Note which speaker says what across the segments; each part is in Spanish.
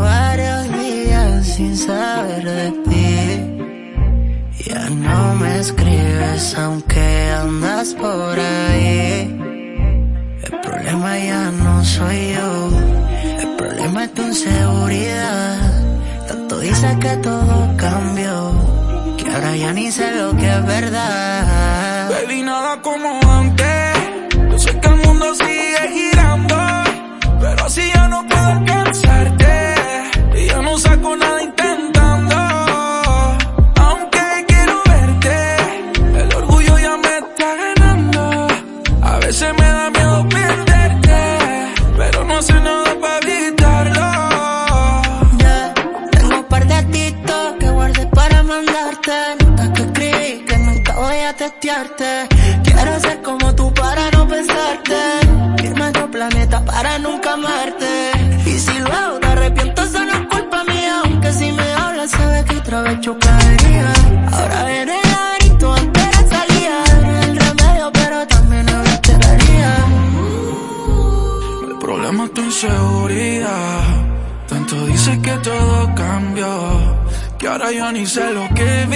Speaker 1: varios días sin saber de ti. Ya no me escribes aunque andas por ahí. El problema ya no soy yo, el problema es tu inseguridad. Tanto dices que todo cambió, que ahora ya ni sé lo que es verdad.
Speaker 2: No Baby, nada como antes, yo sé que el mundo sigue girando, pero si yo no puedo veces me da miedo perderte, pero no sé nada para evitarlo.
Speaker 1: Ya, tengo un par de titos que guardé para mandarte. Notas que escribí que nunca voy a testearte. Quiero ser como tú para no pensarte. Irme a otro planeta para nunca amarte. Y si luego te arrepiento, eso no es culpa mía. Aunque si me hablas, sabes que otra vez chocaría. Ahora
Speaker 2: inseguridad. Tanto dices que todo cambió, que ahora yo ni sé lo que es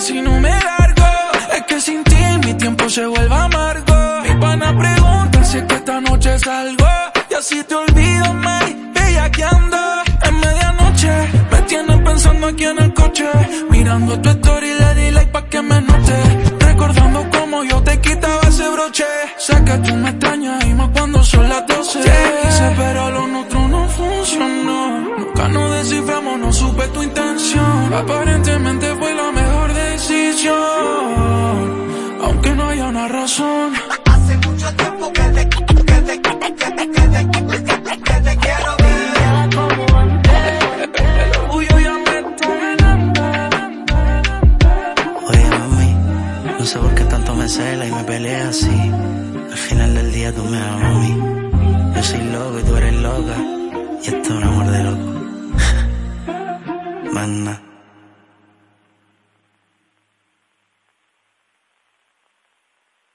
Speaker 2: si no me largo. Es que sin ti mi tiempo se vuelve amargo. Mi pana pregunta si es que esta noche salgo. Y así te olvido, May, bellaqueando. En medianoche me tienen pensando aquí en el coche. Mirando tu story, le di like pa' que me note. Recordando cómo yo te quitaba ese broche. Sé que tú me extrañas y más cuando son las 12. Hice, pero lo nuestro no funcionó. Nunca nos desciframos, no supe tu intención. Aparentemente fue
Speaker 1: sé por qué tanto me cela y me pelea así. Al final del día tú me amas, mami. Yo soy loco y tú eres loca. Y esto es un amor de loco. Más.